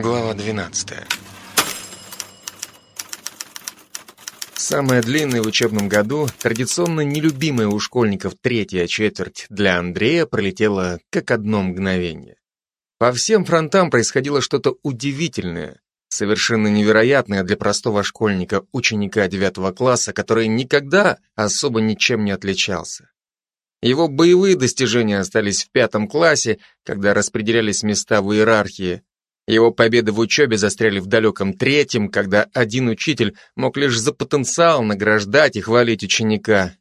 Глава 12. Самая длинная в учебном году, традиционно нелюбимая у школьников третья четверть для Андрея пролетела как одно мгновение. По всем фронтам происходило что-то удивительное, совершенно невероятное для простого школьника, ученика девятого класса, который никогда особо ничем не отличался. Его боевые достижения остались в пятом классе, когда распределялись места в иерархии, его победы в учебе застряли в далеком третьем, когда один учитель мог лишь за потенциал награждать и хвалить ученика.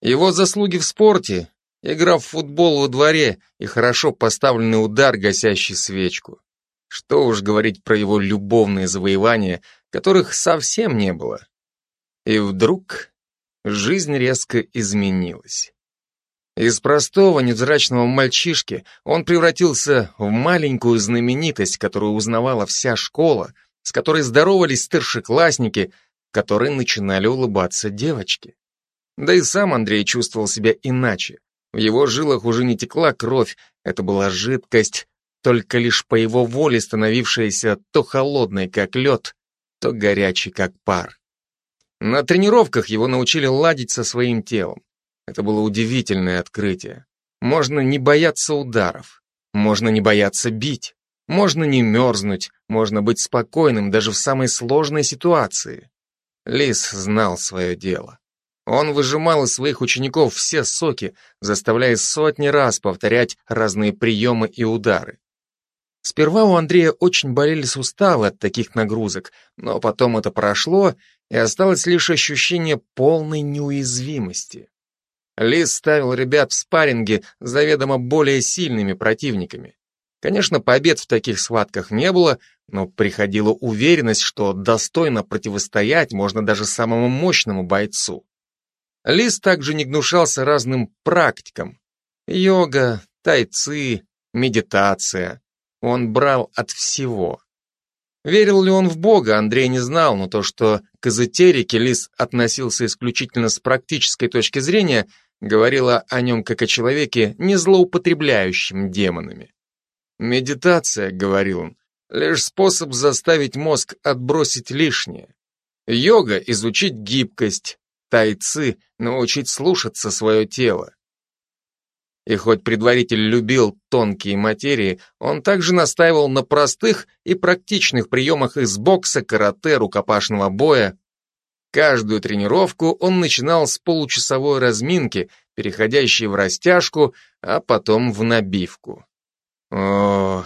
Его заслуги в спорте, игра в футбол во дворе и хорошо поставленный удар, гасящий свечку. Что уж говорить про его любовные завоевания, которых совсем не было. И вдруг жизнь резко изменилась. Из простого невзрачного мальчишки он превратился в маленькую знаменитость, которую узнавала вся школа, с которой здоровались старшеклассники, которые начинали улыбаться девочки. Да и сам Андрей чувствовал себя иначе. В его жилах уже не текла кровь, это была жидкость, только лишь по его воле становившаяся то холодной, как лед, то горячей, как пар. На тренировках его научили ладить со своим телом. Это было удивительное открытие. Можно не бояться ударов, можно не бояться бить, можно не мерзнуть, можно быть спокойным даже в самой сложной ситуации. Лис знал свое дело. Он выжимал из своих учеников все соки, заставляя сотни раз повторять разные приемы и удары. Сперва у Андрея очень болели суставы от таких нагрузок, но потом это прошло, и осталось лишь ощущение полной неуязвимости. Лис ставил ребят в спарринге с заведомо более сильными противниками. Конечно, побед в таких схватках не было, но приходила уверенность, что достойно противостоять можно даже самому мощному бойцу. Лис также не гнушался разным практикам. Йога, тайцы, медитация. Он брал от всего. Верил ли он в Бога, Андрей не знал, но то, что к эзотерике Лис относился исключительно с практической точки зрения, говорило о нем как о человеке, не злоупотребляющем демонами. Медитация, говорил он, лишь способ заставить мозг отбросить лишнее. Йога — изучить гибкость, тайцы — научить слушаться свое тело. И хоть предваритель любил тонкие материи, он также настаивал на простых и практичных приемах из бокса, карате, рукопашного боя. Каждую тренировку он начинал с получасовой разминки, переходящей в растяжку, а потом в набивку. О,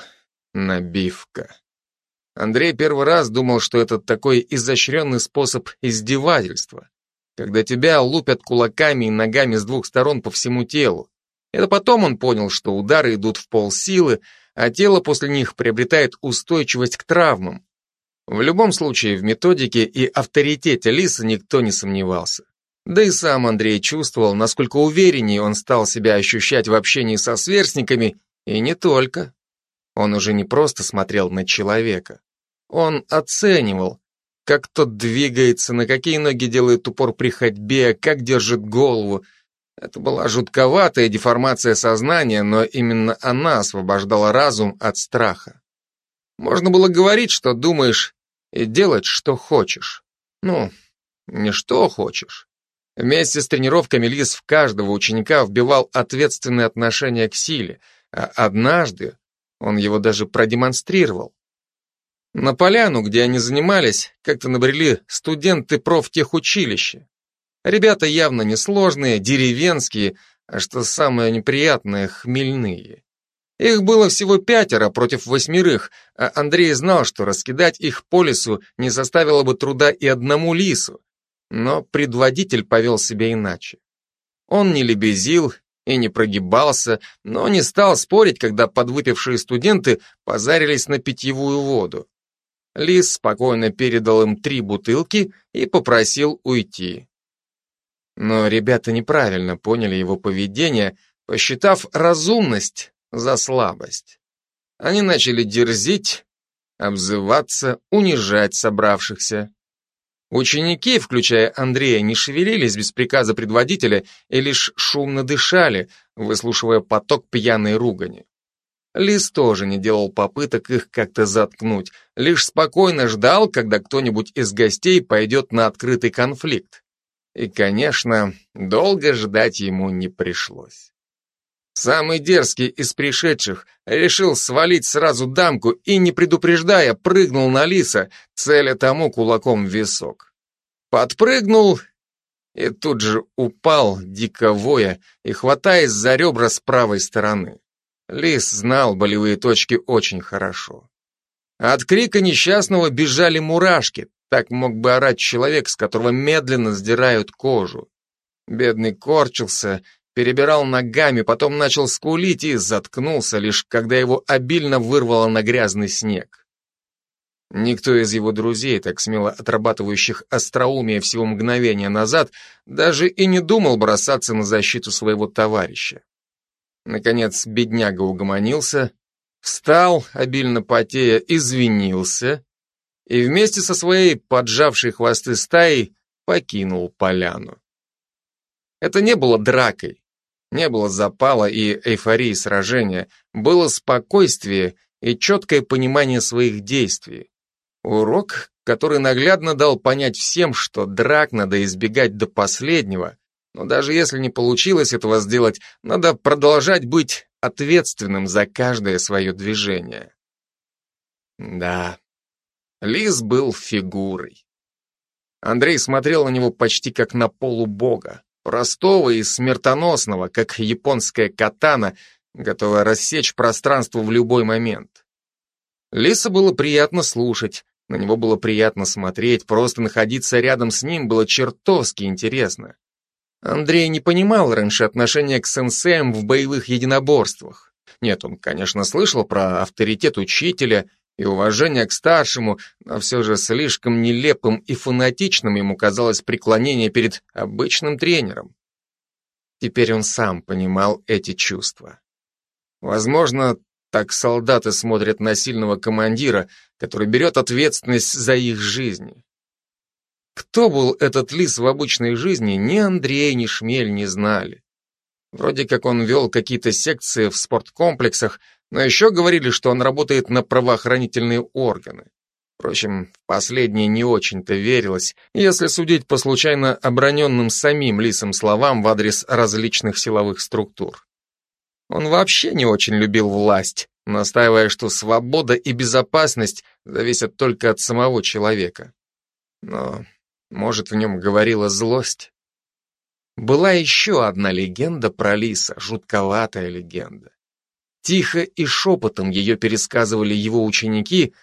набивка. Андрей первый раз думал, что это такой изощренный способ издевательства, когда тебя лупят кулаками и ногами с двух сторон по всему телу. Это потом он понял, что удары идут в полсилы, а тело после них приобретает устойчивость к травмам. В любом случае, в методике и авторитете Лиса никто не сомневался. Да и сам Андрей чувствовал, насколько увереннее он стал себя ощущать в общении со сверстниками, и не только. Он уже не просто смотрел на человека. Он оценивал, как тот двигается, на какие ноги делает упор при ходьбе, как держит голову, это была жутковатая деформация сознания, но именно она освобождала разум от страха. Можно было говорить, что думаешь, и делать, что хочешь. Ну, не что хочешь. Вместе с тренировками Лис в каждого ученика вбивал ответственное отношение к силе, а однажды он его даже продемонстрировал. На поляну, где они занимались, как-то набрели студенты профтехучилища. Ребята явно несложные, деревенские, а что самое неприятное, хмельные. Их было всего пятеро против восьмерых, а Андрей знал, что раскидать их по лесу не составило бы труда и одному лису. Но предводитель повел себя иначе. Он не лебезил и не прогибался, но не стал спорить, когда подвыпившие студенты позарились на питьевую воду. Лис спокойно передал им три бутылки и попросил уйти. Но ребята неправильно поняли его поведение, посчитав разумность за слабость. Они начали дерзить, обзываться, унижать собравшихся. Ученики, включая Андрея, не шевелились без приказа предводителя и лишь шумно дышали, выслушивая поток пьяной ругани. Лис тоже не делал попыток их как-то заткнуть, лишь спокойно ждал, когда кто-нибудь из гостей пойдет на открытый конфликт. И, конечно, долго ждать ему не пришлось. Самый дерзкий из пришедших решил свалить сразу дамку и, не предупреждая, прыгнул на лиса, целя тому кулаком в висок. Подпрыгнул и тут же упал, дико воя, и хватаясь за ребра с правой стороны. Лис знал болевые точки очень хорошо. От крика несчастного бежали мурашки, так мог бы орать человек, с которого медленно сдирают кожу. Бедный корчился, перебирал ногами, потом начал скулить и заткнулся, лишь когда его обильно вырвало на грязный снег. Никто из его друзей, так смело отрабатывающих остроумие всего мгновения назад, даже и не думал бросаться на защиту своего товарища. Наконец бедняга угомонился, встал, обильно потея, извинился и вместе со своей поджавшей хвосты стаей покинул поляну. Это не было дракой, не было запала и эйфории сражения, было спокойствие и четкое понимание своих действий. Урок, который наглядно дал понять всем, что драк надо избегать до последнего, но даже если не получилось этого сделать, надо продолжать быть ответственным за каждое свое движение. Да, Лис был фигурой. Андрей смотрел на него почти как на полубога, простого и смертоносного, как японская катана, готовая рассечь пространство в любой момент. Лиса было приятно слушать, на него было приятно смотреть, просто находиться рядом с ним было чертовски интересно. Андрей не понимал раньше отношения к сенсеям в боевых единоборствах. Нет, он, конечно, слышал про авторитет учителя и уважение к старшему, но все же слишком нелепым и фанатичным ему казалось преклонение перед обычным тренером. Теперь он сам понимал эти чувства. Возможно, так солдаты смотрят на сильного командира, который берет ответственность за их жизни. Кто был этот лис в обычной жизни, ни Андрей, ни Шмель не знали. Вроде как он вел какие-то секции в спорткомплексах, но еще говорили, что он работает на правоохранительные органы. Впрочем, в последнее не очень-то верилось, если судить по случайно оброненным самим лисом словам в адрес различных силовых структур. Он вообще не очень любил власть, настаивая, что свобода и безопасность зависят только от самого человека. Но, может, в нем говорила злость? Была еще одна легенда про лиса, жутковатая легенда. Тихо и шепотом ее пересказывали его ученики,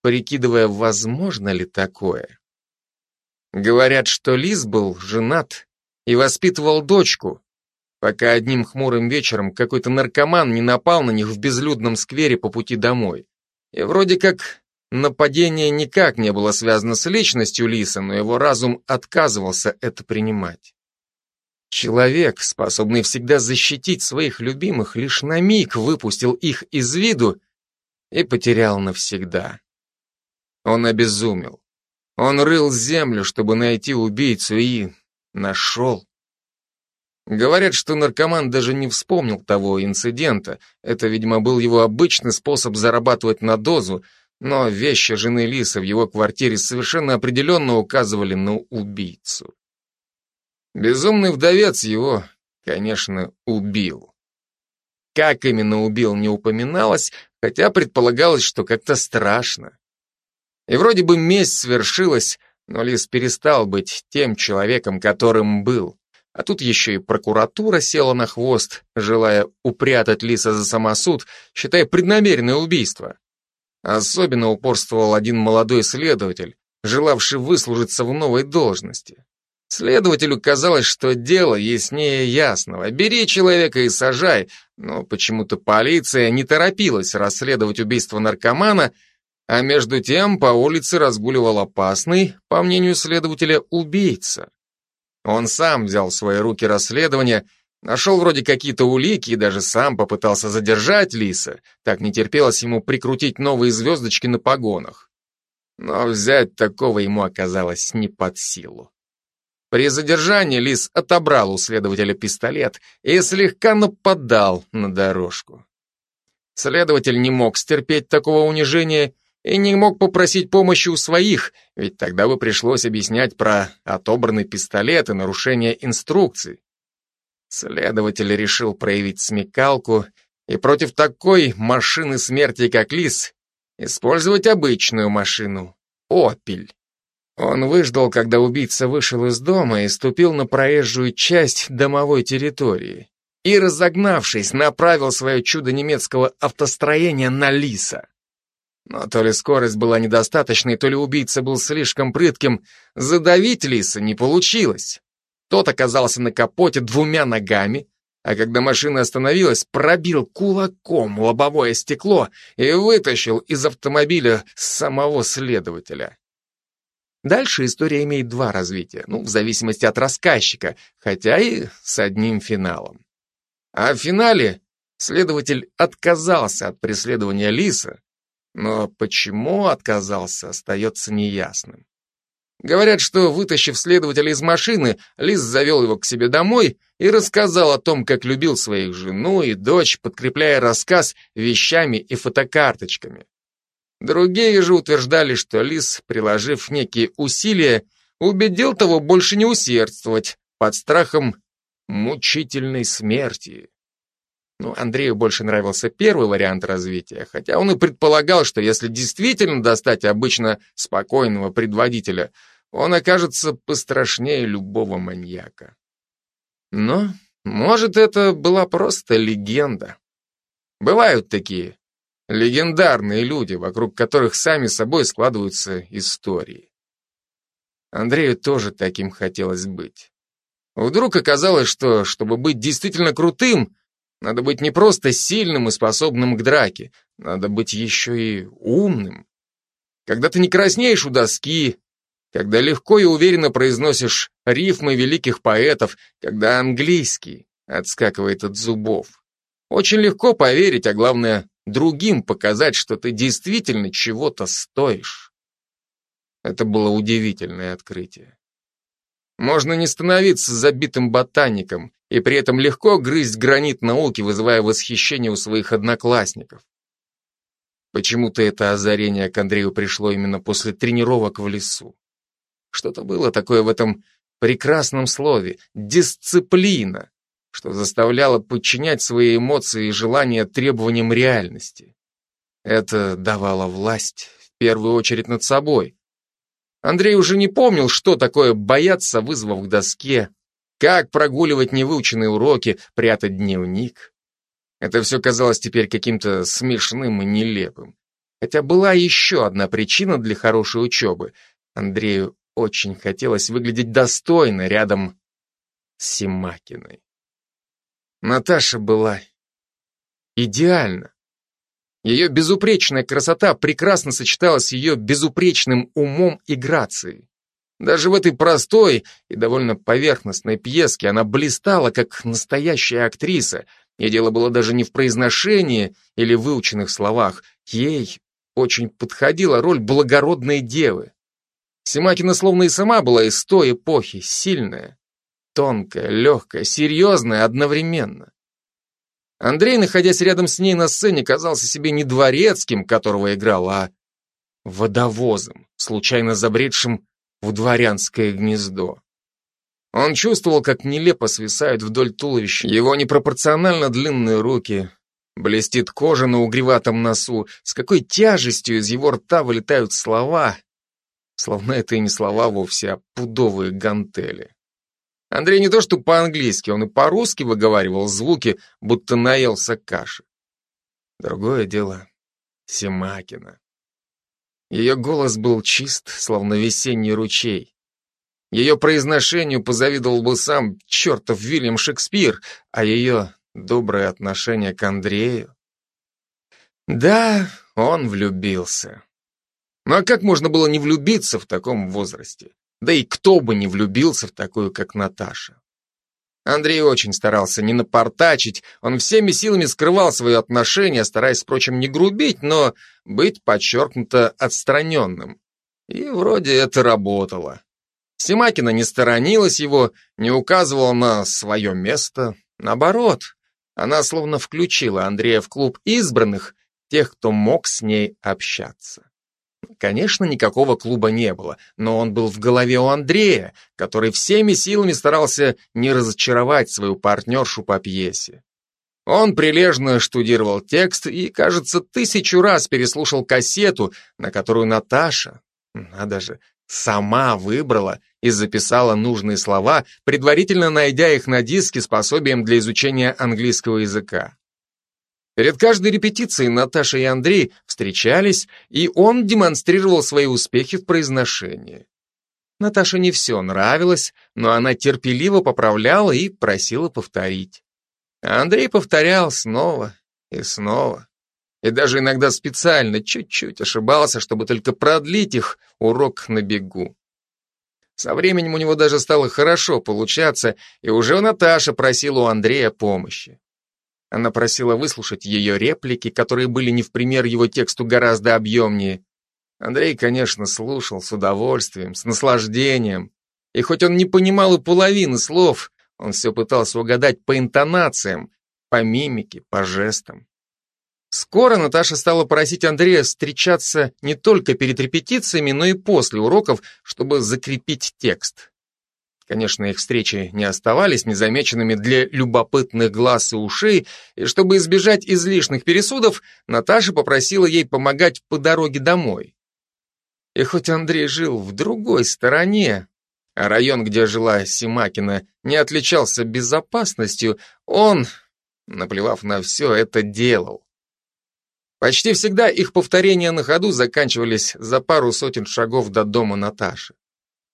прикидывая, возможно ли такое. Говорят, что лис был женат и воспитывал дочку, пока одним хмурым вечером какой-то наркоман не напал на них в безлюдном сквере по пути домой. И вроде как нападение никак не было связано с личностью Лиса, но его разум отказывался это принимать. Человек, способный всегда защитить своих любимых, лишь на миг выпустил их из виду и потерял навсегда. Он обезумел. Он рыл землю, чтобы найти убийцу, и нашел. Говорят, что наркоман даже не вспомнил того инцидента. Это, видимо, был его обычный способ зарабатывать на дозу, но вещи жены Лисы в его квартире совершенно определенно указывали на убийцу. Безумный вдовец его, конечно, убил. Как именно убил, не упоминалось, хотя предполагалось, что как-то страшно. И вроде бы месть свершилась, но Лис перестал быть тем человеком, которым был. А тут еще и прокуратура села на хвост, желая упрятать Лиса за самосуд, считая преднамеренное убийство. Особенно упорствовал один молодой следователь, желавший выслужиться в новой должности. Следователю казалось, что дело яснее ясного. Бери человека и сажай, но почему-то полиция не торопилась расследовать убийство наркомана, а между тем по улице разгуливал опасный, по мнению следователя, убийца. Он сам взял в свои руки расследование, нашел вроде какие-то улики и даже сам попытался задержать Лиса, так не терпелось ему прикрутить новые звездочки на погонах. Но взять такого ему оказалось не под силу. При задержании Лис отобрал у следователя пистолет и слегка нападал на дорожку. Следователь не мог стерпеть такого унижения и не мог попросить помощи у своих, ведь тогда бы пришлось объяснять про отобранный пистолет и нарушение инструкций. Следователь решил проявить смекалку и против такой машины смерти, как Лис, использовать обычную машину — «Опель». Он выждал, когда убийца вышел из дома и ступил на проезжую часть домовой территории и, разогнавшись, направил свое чудо немецкого автостроения на Лиса. Но то ли скорость была недостаточной, то ли убийца был слишком прытким, задавить Лиса не получилось. Тот оказался на капоте двумя ногами, а когда машина остановилась, пробил кулаком лобовое стекло и вытащил из автомобиля самого следователя. Дальше история имеет два развития, ну, в зависимости от рассказчика, хотя и с одним финалом. А в финале следователь отказался от преследования Лиса, но почему отказался, остается неясным. Говорят, что, вытащив следователя из машины, Лис завел его к себе домой и рассказал о том, как любил своих жену и дочь, подкрепляя рассказ вещами и фотокарточками. Другие же утверждали, что Лис, приложив некие усилия, убедил того больше не усердствовать под страхом мучительной смерти. Ну, Андрею больше нравился первый вариант развития, хотя он и предполагал, что если действительно достать обычно спокойного предводителя, он окажется пострашнее любого маньяка. Но, может, это была просто легенда. Бывают такие легендарные люди, вокруг которых сами собой складываются истории. Андрею тоже таким хотелось быть. Вдруг оказалось, что, чтобы быть действительно крутым, надо быть не просто сильным и способным к драке, надо быть еще и умным. Когда ты не краснеешь у доски, когда легко и уверенно произносишь рифмы великих поэтов, когда английский отскакивает от зубов. Очень легко поверить, а главное, другим показать, что ты действительно чего-то стоишь. Это было удивительное открытие. Можно не становиться забитым ботаником и при этом легко грызть гранит науки, вызывая восхищение у своих одноклассников. Почему-то это озарение к Андрею пришло именно после тренировок в лесу. Что-то было такое в этом прекрасном слове — дисциплина, что заставляло подчинять свои эмоции и желания требованиям реальности. Это давало власть, в первую очередь над собой, Андрей уже не помнил, что такое бояться, вызвав к доске, как прогуливать невыученные уроки, прятать дневник. Это все казалось теперь каким-то смешным и нелепым. Хотя была еще одна причина для хорошей учебы. Андрею очень хотелось выглядеть достойно рядом с Симакиной. Наташа была идеальна. Ее безупречная красота прекрасно сочеталась с ее безупречным умом и грацией. Даже в этой простой и довольно поверхностной пьеске она блистала, как настоящая актриса, и дело было даже не в произношении или выученных словах. Ей очень подходила роль благородной девы. Симакина словно и сама была из той эпохи, сильная, тонкая, легкая, серьезная одновременно. Андрей, находясь рядом с ней на сцене, казался себе не дворецким, которого играл, а водовозом, случайно забредшим в дворянское гнездо. Он чувствовал, как нелепо свисают вдоль туловища его непропорционально длинные руки, блестит кожа на угреватом носу, с какой тяжестью из его рта вылетают слова, словно это и не слова вовсе, а пудовые гантели. Андрей не то что по-английски, он и по-русски выговаривал звуки, будто наелся каши. Другое дело — Семакина. Ее голос был чист, словно весенний ручей. Ее произношению позавидовал бы сам чертов Вильям Шекспир, а ее доброе отношение к Андрею... Да, он влюбился. А как можно было не влюбиться в таком возрасте? Да и кто бы не влюбился в такую, как Наташа. Андрей очень старался не напортачить, он всеми силами скрывал свое отношение, стараясь, впрочем, не грубить, но быть подчеркнуто отстраненным. И вроде это работало. Семакина не сторонилась его, не указывала на свое место. Наоборот, она словно включила Андрея в клуб избранных, тех, кто мог с ней общаться. Конечно, никакого клуба не было, но он был в голове у Андрея, который всеми силами старался не разочаровать свою партнершу по пьесе. Он прилежно штудировал текст и, кажется, тысячу раз переслушал кассету, на которую Наташа, надо же, сама выбрала и записала нужные слова, предварительно найдя их на диске с пособием для изучения английского языка. Перед каждой репетицией Наташа и Андрей встречались, и он демонстрировал свои успехи в произношении. Наташе не все нравилось, но она терпеливо поправляла и просила повторить. А Андрей повторял снова и снова. И даже иногда специально чуть-чуть ошибался, чтобы только продлить их урок на бегу. Со временем у него даже стало хорошо получаться, и уже Наташа просила у Андрея помощи. Она просила выслушать ее реплики, которые были не в пример его тексту гораздо объемнее. Андрей, конечно, слушал с удовольствием, с наслаждением. И хоть он не понимал и половины слов, он все пытался угадать по интонациям, по мимике, по жестам. Скоро Наташа стала просить Андрея встречаться не только перед репетициями, но и после уроков, чтобы закрепить текст. Конечно, их встречи не оставались незамеченными для любопытных глаз и ушей, и чтобы избежать излишних пересудов, Наташа попросила ей помогать по дороге домой. И хоть Андрей жил в другой стороне, а район, где жила Симакина, не отличался безопасностью, он, наплевав на все, это делал. Почти всегда их повторения на ходу заканчивались за пару сотен шагов до дома Наташи.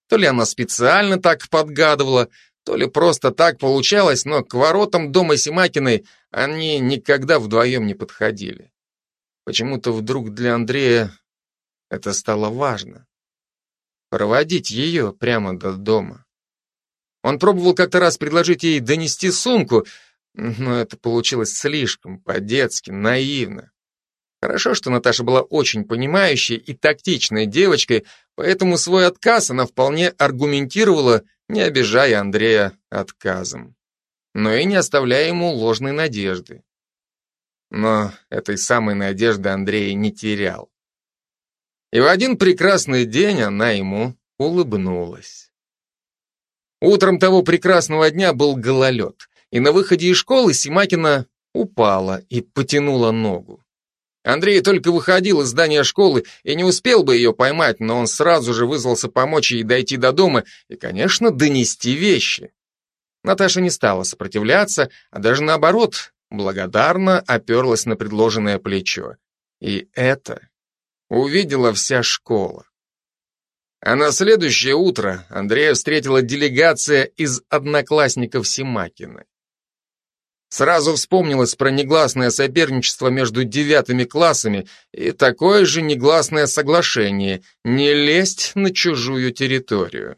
То ли она специально так подгадывала, то ли просто так получалось, но к воротам дома Симакиной они никогда вдвоем не подходили. Почему-то вдруг для Андрея это стало важно. Проводить ее прямо до дома. Он пробовал как-то раз предложить ей донести сумку, но это получилось слишком по-детски, наивно. Хорошо, что Наташа была очень понимающей и тактичной девочкой, поэтому свой отказ она вполне аргументировала, не обижая Андрея отказом. Но и не оставляя ему ложной надежды. Но этой самой надежды Андрей не терял. И в один прекрасный день она ему улыбнулась. Утром того прекрасного дня был гололед, и на выходе из школы Симакина упала и потянула ногу. Андрей только выходил из здания школы и не успел бы ее поймать, но он сразу же вызвался помочь ей дойти до дома и, конечно, донести вещи. Наташа не стала сопротивляться, а даже наоборот, благодарно оперлась на предложенное плечо. И это увидела вся школа. А на следующее утро Андрея встретила делегация из одноклассников Симакина. Сразу вспомнилось про негласное соперничество между девятыми классами и такое же негласное соглашение не лезть на чужую территорию.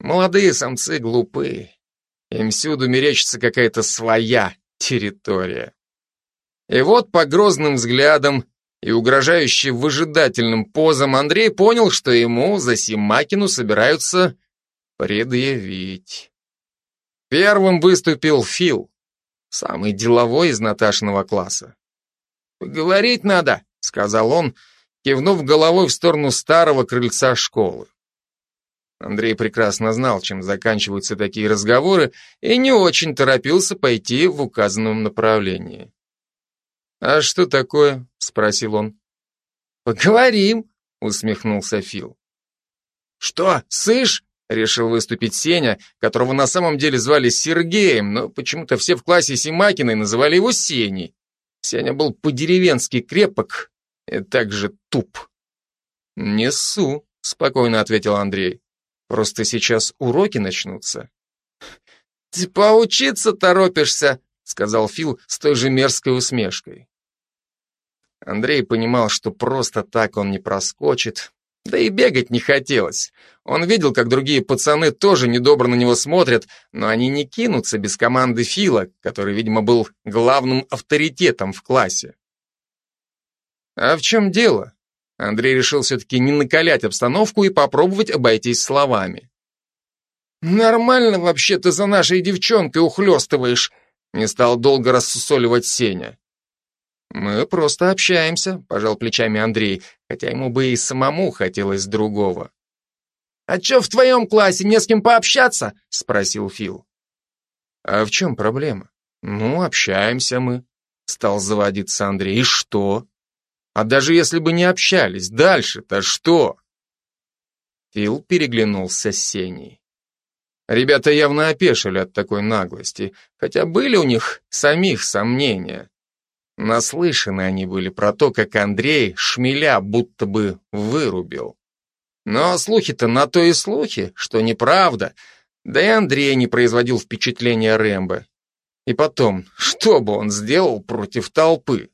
Молодые самцы глупы. Им всюду мерещится какая-то своя территория. И вот по грозным взглядам и угрожающий выжидательным позам Андрей понял, что ему за Симакину собираются предъявить. Первым выступил Фил. Самый деловой из Наташиного класса. «Поговорить надо», — сказал он, кивнув головой в сторону старого крыльца школы. Андрей прекрасно знал, чем заканчиваются такие разговоры, и не очень торопился пойти в указанном направлении. «А что такое?» — спросил он. «Поговорим», — усмехнулся Фил. «Что, сышь?» Решил выступить Сеня, которого на самом деле звали Сергеем, но почему-то все в классе Симакиной называли его Сеней. Сеня был по-деревенски крепок и также туп. «Несу», — спокойно ответил Андрей. «Просто сейчас уроки начнутся». «Ты поучиться торопишься», — сказал Фил с той же мерзкой усмешкой. Андрей понимал, что просто так он не проскочит, да и бегать не хотелось. Он видел, как другие пацаны тоже недобро на него смотрят, но они не кинутся без команды Фила, который, видимо, был главным авторитетом в классе. А в чем дело? Андрей решил все-таки не накалять обстановку и попробовать обойтись словами. «Нормально вообще ты за нашей девчонкой ухлёстываешь», Не стал долго рассусоливать Сеня. «Мы просто общаемся», — пожал плечами Андрей, хотя ему бы и самому хотелось другого. «А чё в твоем классе, не с кем пообщаться?» — спросил Фил. «А в чем проблема? Ну, общаемся мы», — стал заводиться Андрей. «И что? А даже если бы не общались, дальше-то что?» Фил переглянулся с Сеней. Ребята явно опешили от такой наглости, хотя были у них самих сомнения. Наслышаны они были про то, как Андрей шмеля будто бы вырубил. Но слухи-то на то и слухи, что неправда, да и Андрей не производил впечатления Рэмбо. И потом, что бы он сделал против толпы?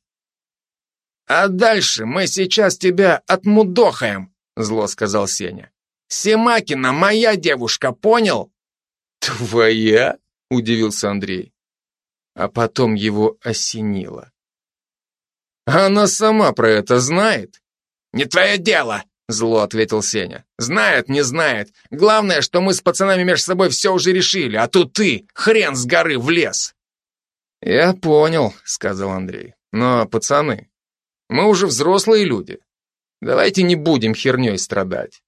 «А дальше мы сейчас тебя отмудохаем», — зло сказал Сеня. «Семакина моя девушка, понял?» «Твоя?» — удивился Андрей. А потом его осенило. «Она сама про это знает?» «Не твое дело!» — зло ответил Сеня. «Знает, не знает. Главное, что мы с пацанами между собой все уже решили, а тут ты, хрен с горы, в лес!» «Я понял», — сказал Андрей. «Но, пацаны, мы уже взрослые люди. Давайте не будем херней страдать.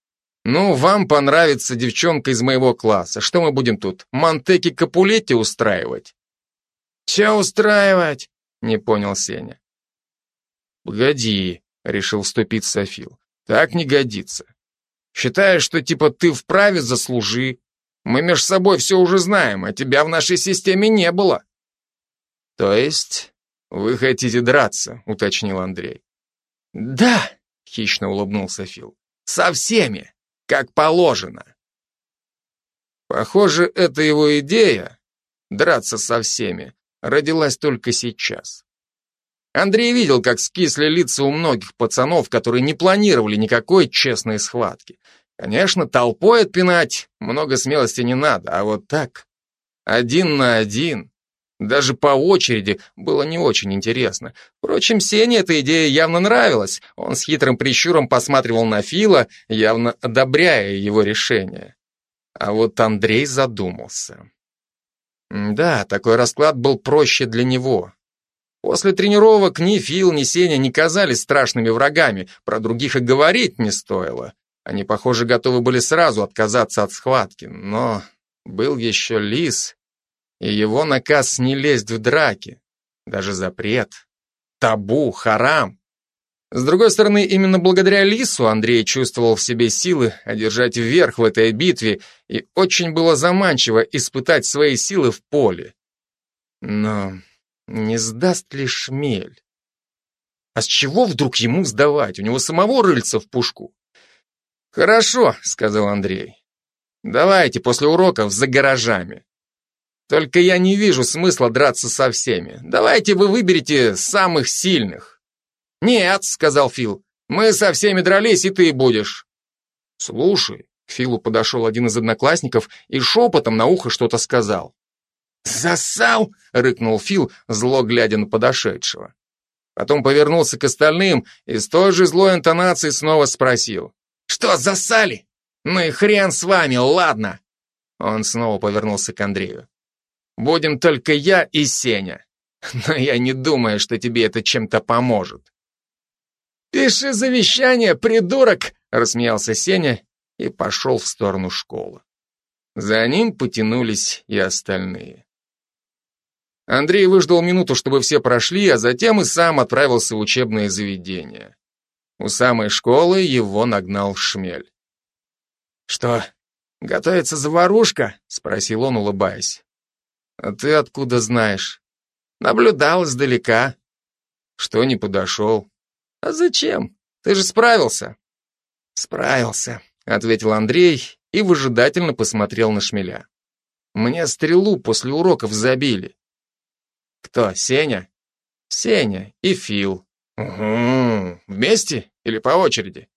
Ну, вам понравится девчонка из моего класса. Что мы будем тут, Монтеки Капулетти устраивать? Че устраивать? Не понял Сеня. Погоди, решил вступить Софил. Так не годится. Считаешь, что типа ты вправе заслужи. Мы между собой все уже знаем, а тебя в нашей системе не было. То есть вы хотите драться, уточнил Андрей. Да, хищно улыбнулся Фил. Со всеми как положено. Похоже, эта его идея, драться со всеми, родилась только сейчас. Андрей видел, как скисли лица у многих пацанов, которые не планировали никакой честной схватки. Конечно, толпой отпинать много смелости не надо, а вот так, один на один, даже по очереди было не очень интересно. Впрочем, Сене эта идея явно нравилась. Он с хитрым прищуром посматривал на Фила, явно одобряя его решение. А вот Андрей задумался. Да, такой расклад был проще для него. После тренировок ни Фил, ни Сеня не казались страшными врагами, про других и говорить не стоило. Они, похоже, готовы были сразу отказаться от схватки, но был еще Лис, и его наказ не лезть в драки, даже запрет, табу, харам. С другой стороны, именно благодаря Лису Андрей чувствовал в себе силы одержать верх в этой битве, и очень было заманчиво испытать свои силы в поле. Но не сдаст ли шмель? А с чего вдруг ему сдавать? У него самого рыльца в пушку. «Хорошо», — сказал Андрей. «Давайте после уроков за гаражами. Только я не вижу смысла драться со всеми. Давайте вы выберете самых сильных. Нет, сказал Фил. Мы со всеми дрались, и ты будешь. Слушай, к Филу подошел один из одноклассников и шепотом на ухо что-то сказал. «Засал!» — рыкнул Фил, зло глядя на подошедшего. Потом повернулся к остальным и с той же злой интонацией снова спросил. «Что, засали? Ну и хрен с вами, ладно!» Он снова повернулся к Андрею. Будем только я и Сеня. Но я не думаю, что тебе это чем-то поможет. «Пиши завещание, придурок!» — рассмеялся Сеня и пошел в сторону школы. За ним потянулись и остальные. Андрей выждал минуту, чтобы все прошли, а затем и сам отправился в учебное заведение. У самой школы его нагнал шмель. «Что, готовится заварушка?» — спросил он, улыбаясь. А ты откуда знаешь? Наблюдал издалека. Что не подошел? А зачем? Ты же справился. Справился, ответил Андрей и выжидательно посмотрел на шмеля. Мне стрелу после уроков забили. Кто, Сеня? Сеня и Фил. Угу. Вместе или по очереди?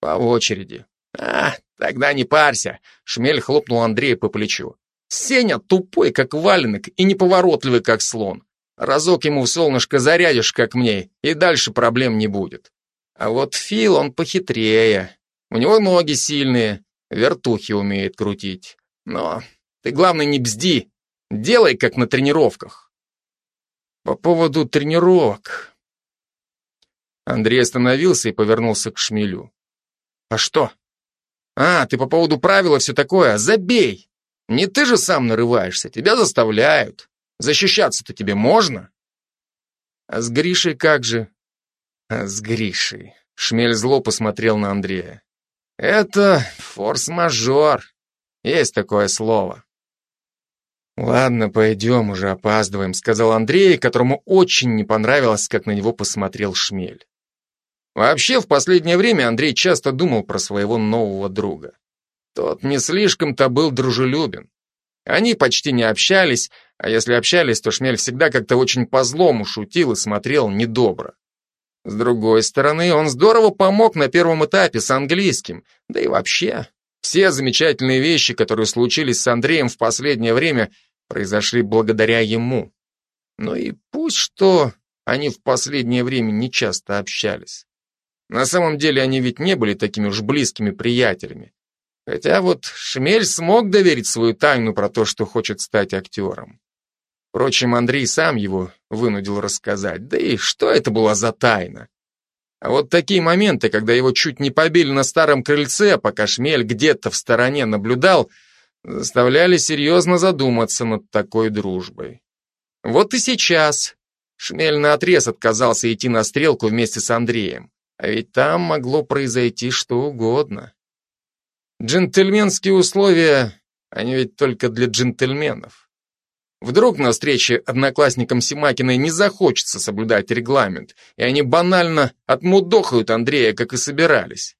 По очереди. А, тогда не парься. Шмель хлопнул Андрея по плечу. Сеня тупой, как валенок, и неповоротливый, как слон. Разок ему в солнышко зарядишь, как мне, и дальше проблем не будет. А вот Фил, он похитрее. У него ноги сильные, вертухи умеет крутить. Но ты, главное, не бзди. Делай, как на тренировках. По поводу тренировок. Андрей остановился и повернулся к шмелю. А что? А, ты по поводу правила все такое. Забей. Не ты же сам нарываешься, тебя заставляют. Защищаться-то тебе можно? А с Гришей как же? А с Гришей. Шмель зло посмотрел на Андрея. Это форс-мажор. Есть такое слово. «Ладно, пойдем, уже опаздываем», — сказал Андрей, которому очень не понравилось, как на него посмотрел Шмель. Вообще, в последнее время Андрей часто думал про своего нового друга. Тот не слишком-то был дружелюбен. Они почти не общались, а если общались, то Шмель всегда как-то очень по-злому шутил и смотрел недобро. С другой стороны, он здорово помог на первом этапе с английским, да и вообще. Все замечательные вещи, которые случились с Андреем в последнее время, произошли благодаря ему. Ну и пусть что они в последнее время не часто общались. На самом деле они ведь не были такими уж близкими приятелями. Хотя вот Шмель смог доверить свою тайну про то, что хочет стать актером. Впрочем, Андрей сам его вынудил рассказать. Да и что это была за тайна? А вот такие моменты, когда его чуть не побили на старом крыльце, пока Шмель где-то в стороне наблюдал, заставляли серьезно задуматься над такой дружбой. Вот и сейчас Шмель наотрез отказался идти на стрелку вместе с Андреем. А ведь там могло произойти что угодно. Джентльменские условия, они ведь только для джентльменов. Вдруг на встрече одноклассникам Симакиной не захочется соблюдать регламент, и они банально отмудохают Андрея, как и собирались.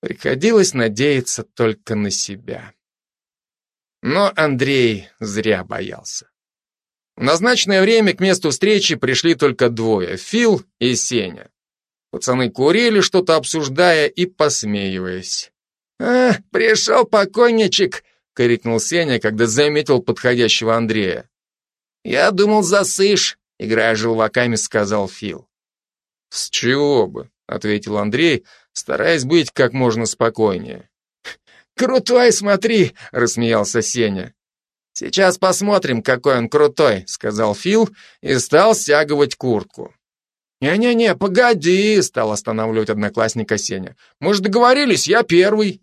Приходилось надеяться только на себя. Но Андрей зря боялся. В назначенное время к месту встречи пришли только двое – Фил и Сеня. Пацаны курили, что-то обсуждая и посмеиваясь. «А, пришел покойничек!» — крикнул Сеня, когда заметил подходящего Андрея. «Я думал, засышь!» — играя желваками, сказал Фил. «С чего бы?» — ответил Андрей, стараясь быть как можно спокойнее. «Крутой, смотри!» — рассмеялся Сеня. «Сейчас посмотрим, какой он крутой», — сказал Фил и стал стягивать куртку. «Не-не-не, погоди», — стал останавливать одноклассника Сеня. «Мы же договорились, я первый».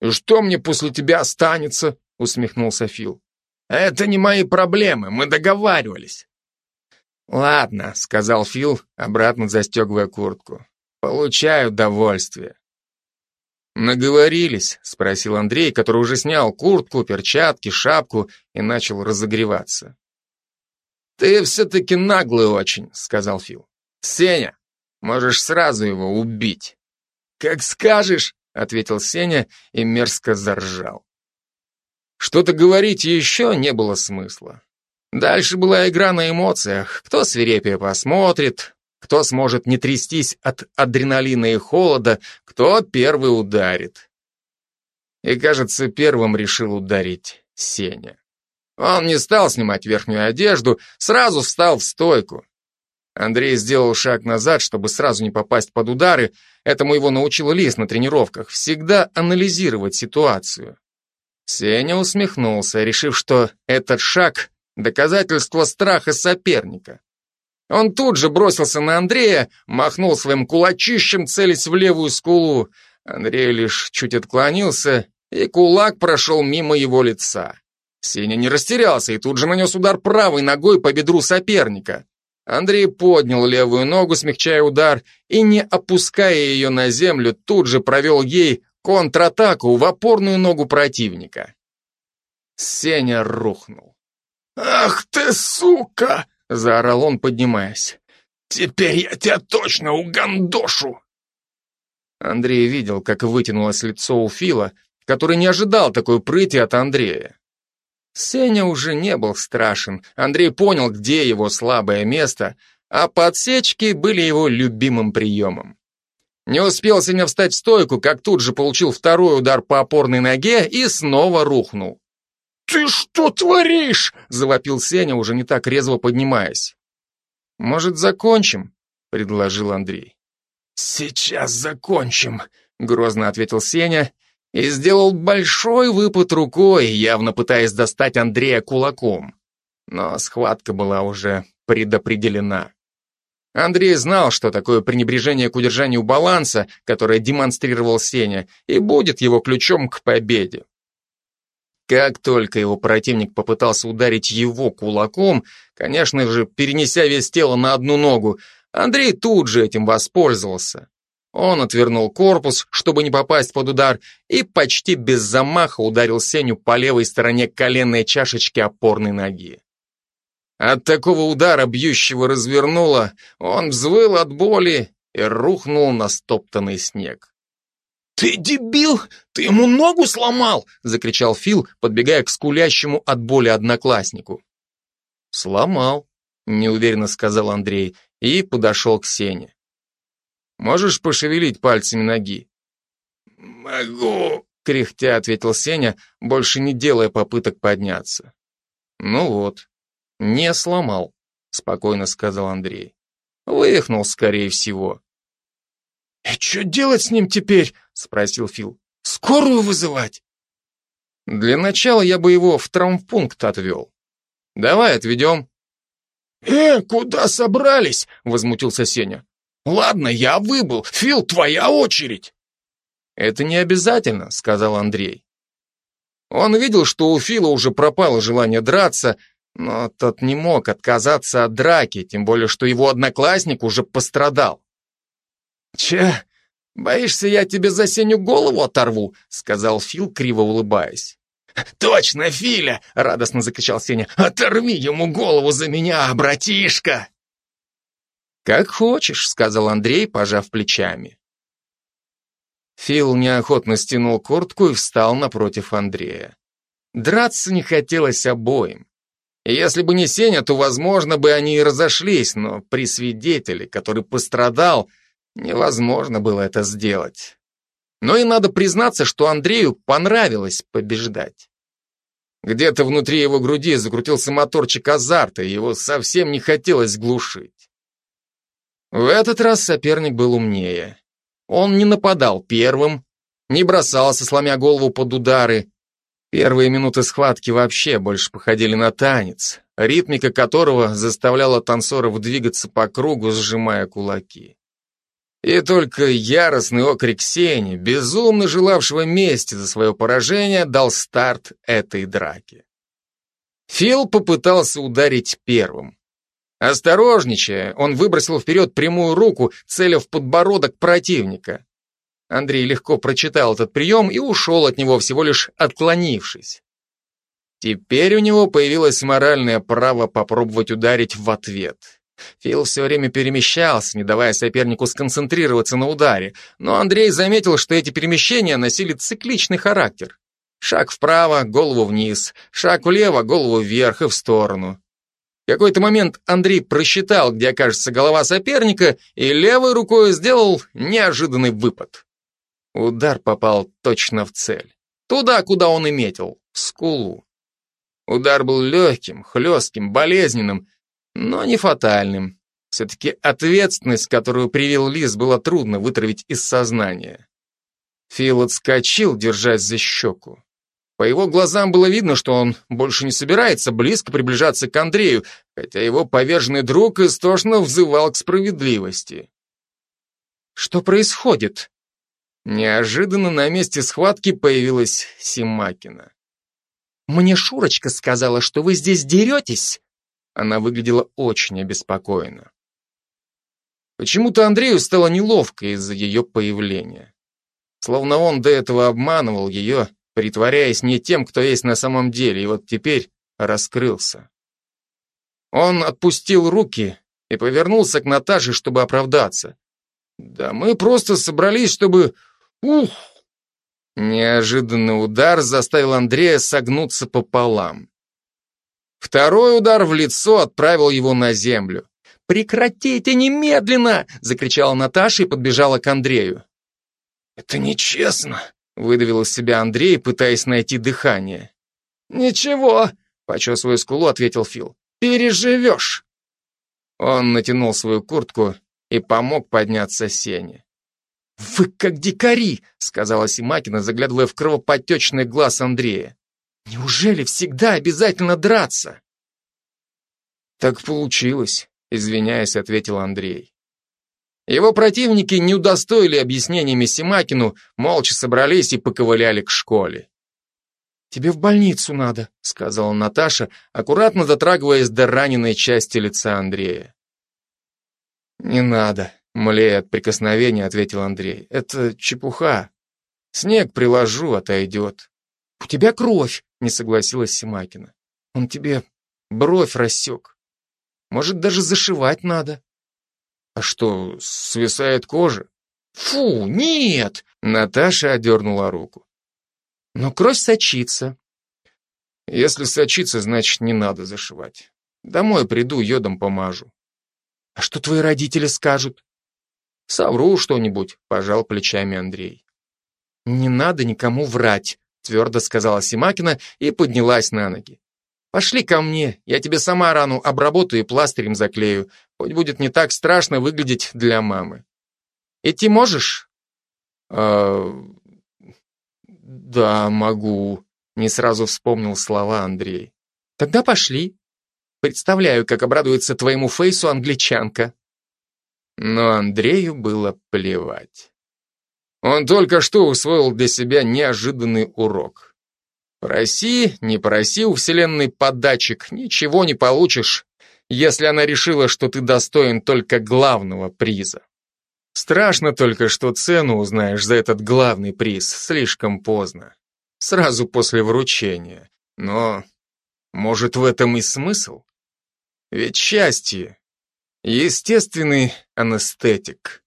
«И что мне после тебя останется?» — усмехнулся Фил. «Это не мои проблемы, мы договаривались». «Ладно», — сказал Фил, обратно застегивая куртку. «Получаю удовольствие». «Наговорились?» — спросил Андрей, который уже снял куртку, перчатки, шапку и начал разогреваться. «Ты все-таки наглый очень», — сказал Фил. «Сеня, можешь сразу его убить». «Как скажешь», — ответил Сеня и мерзко заржал. Что-то говорить еще не было смысла. Дальше была игра на эмоциях. Кто свирепее посмотрит, кто сможет не трястись от адреналина и холода, кто первый ударит. И, кажется, первым решил ударить Сеня. Он не стал снимать верхнюю одежду, сразу встал в стойку. Андрей сделал шаг назад, чтобы сразу не попасть под удары. Этому его научил Лис на тренировках. Всегда анализировать ситуацию. Сеня усмехнулся, решив, что этот шаг — доказательство страха соперника. Он тут же бросился на Андрея, махнул своим кулачищем, целясь в левую скулу. Андрей лишь чуть отклонился, и кулак прошел мимо его лица. Сеня не растерялся и тут же нанес удар правой ногой по бедру соперника. Андрей поднял левую ногу, смягчая удар, и, не опуская ее на землю, тут же провел ей контратаку в опорную ногу противника. Сеня рухнул. «Ах ты, сука!» — заорал он, поднимаясь. «Теперь я тебя точно угандошу!» Андрей видел, как вытянулось лицо у Фила, который не ожидал такой прыти от Андрея. Сеня уже не был страшен. Андрей понял, где его слабое место, а подсечки были его любимым приемом. Не успел Сеня встать в стойку, как тут же получил второй удар по опорной ноге и снова рухнул. «Ты что творишь?» — завопил Сеня, уже не так резво поднимаясь. «Может, закончим?» — предложил Андрей. «Сейчас закончим», — грозно ответил Сеня и сделал большой выпад рукой, явно пытаясь достать Андрея кулаком. Но схватка была уже предопределена. Андрей знал, что такое пренебрежение к удержанию баланса, которое демонстрировал Сеня, и будет его ключом к победе. Как только его противник попытался ударить его кулаком, конечно же, перенеся вес тела на одну ногу, Андрей тут же этим воспользовался. Он отвернул корпус, чтобы не попасть под удар, и почти без замаха ударил Сеню по левой стороне коленной чашечки опорной ноги. От такого удара бьющего развернуло, он взвыл от боли и рухнул на стоптанный снег. «Ты дебил! Ты ему ногу сломал!» — закричал Фил, подбегая к скулящему от боли однокласснику. «Сломал», — неуверенно сказал Андрей и подошел к Сене. «Можешь пошевелить пальцами ноги?» «Могу», — кряхтя ответил Сеня, больше не делая попыток подняться. «Ну вот, «Не сломал», — спокойно сказал Андрей. «Вывихнул, скорее всего». «И что делать с ним теперь?» — спросил Фил. «Скорую вызывать?» «Для начала я бы его в травмпункт отвел. Давай отведем». «Э, куда собрались?» — возмутился Сеня. «Ладно, я выбыл. Фил, твоя очередь». «Это не обязательно», — сказал Андрей. Он видел, что у Фила уже пропало желание драться, но тот не мог отказаться от драки, тем более, что его одноклассник уже пострадал. «Че, боишься, я тебе за Сеню голову оторву?» сказал Фил, криво улыбаясь. «Точно, Филя!» — радостно закричал Сеня. «Оторви ему голову за меня, братишка!» «Как хочешь», — сказал Андрей, пожав плечами. Фил неохотно стянул куртку и встал напротив Андрея. Драться не хотелось обоим. Если бы не Сеня, то, возможно, бы они и разошлись, но при свидетеле, который пострадал, невозможно было это сделать. Но и надо признаться, что Андрею понравилось побеждать. Где-то внутри его груди закрутился моторчик азарта, и его совсем не хотелось глушить. В этот раз соперник был умнее. Он не нападал первым, не бросался, сломя голову под удары, Первые минуты схватки вообще больше походили на танец, ритмика которого заставляла танцоров двигаться по кругу, сжимая кулаки. И только яростный окрик Сени, безумно желавшего мести за свое поражение, дал старт этой драке. Фил попытался ударить первым. Осторожничая, он выбросил вперед прямую руку, целя в подбородок противника. Андрей легко прочитал этот прием и ушел от него, всего лишь отклонившись. Теперь у него появилось моральное право попробовать ударить в ответ. Фил все время перемещался, не давая сопернику сконцентрироваться на ударе, но Андрей заметил, что эти перемещения носили цикличный характер. Шаг вправо, голову вниз, шаг влево, голову вверх и в сторону. В какой-то момент Андрей просчитал, где окажется голова соперника, и левой рукой сделал неожиданный выпад. Удар попал точно в цель. Туда, куда он и метил, в скулу. Удар был легким, хлестким, болезненным, но не фатальным. Все-таки ответственность, которую привел Лис, было трудно вытравить из сознания. Фил отскочил, держась за щеку. По его глазам было видно, что он больше не собирается близко приближаться к Андрею, хотя его поверженный друг истошно взывал к справедливости. «Что происходит?» Неожиданно на месте схватки появилась Симакина. «Мне Шурочка сказала, что вы здесь деретесь?» Она выглядела очень обеспокоенно. Почему-то Андрею стало неловко из-за ее появления. Словно он до этого обманывал ее, притворяясь не тем, кто есть на самом деле, и вот теперь раскрылся. Он отпустил руки и повернулся к Наташе, чтобы оправдаться. «Да мы просто собрались, чтобы Ух! Неожиданный удар заставил Андрея согнуться пополам. Второй удар в лицо отправил его на землю. «Прекратите немедленно!» — закричала Наташа и подбежала к Андрею. «Это нечестно!» — выдавил из себя Андрей, пытаясь найти дыхание. «Ничего!» — почесывая скулу, ответил Фил. «Переживешь!» Он натянул свою куртку и помог подняться Сене. «Вы как дикари!» — сказала Симакина, заглядывая в кровоподтечный глаз Андрея. «Неужели всегда обязательно драться?» Так получилось, извиняясь, ответил Андрей. Его противники не удостоили объяснениями Симакину, молча собрались и поковыляли к школе. «Тебе в больницу надо», — сказала Наташа, аккуратно дотрагиваясь до раненой части лица Андрея. «Не надо», — млея от прикосновения, ответил Андрей. «Это чепуха. Снег приложу, отойдет». «У тебя кровь», — не согласилась Симакина. «Он тебе бровь рассек. Может, даже зашивать надо». «А что, свисает кожа?» «Фу, нет!» — Наташа одернула руку. Но кровь сочится. Если сочится, значит, не надо зашивать. Домой приду, йодом помажу. А что твои родители скажут? Совру что-нибудь, пожал плечами Андрей. Не надо никому врать, твердо сказала Симакина и поднялась на ноги. Пошли ко мне, я тебе сама рану обработаю и пластырем заклею. Хоть будет не так страшно выглядеть для мамы. Идти можешь? А, «Да, могу», — не сразу вспомнил слова Андрей. «Тогда пошли. Представляю, как обрадуется твоему фейсу англичанка». Но Андрею было плевать. Он только что усвоил для себя неожиданный урок. Проси, не проси у Вселенной подачек, ничего не получишь, если она решила, что ты достоин только главного приза. Страшно только, что цену узнаешь за этот главный приз слишком поздно. Сразу после вручения. Но, может, в этом и смысл? Ведь счастье — естественный анестетик.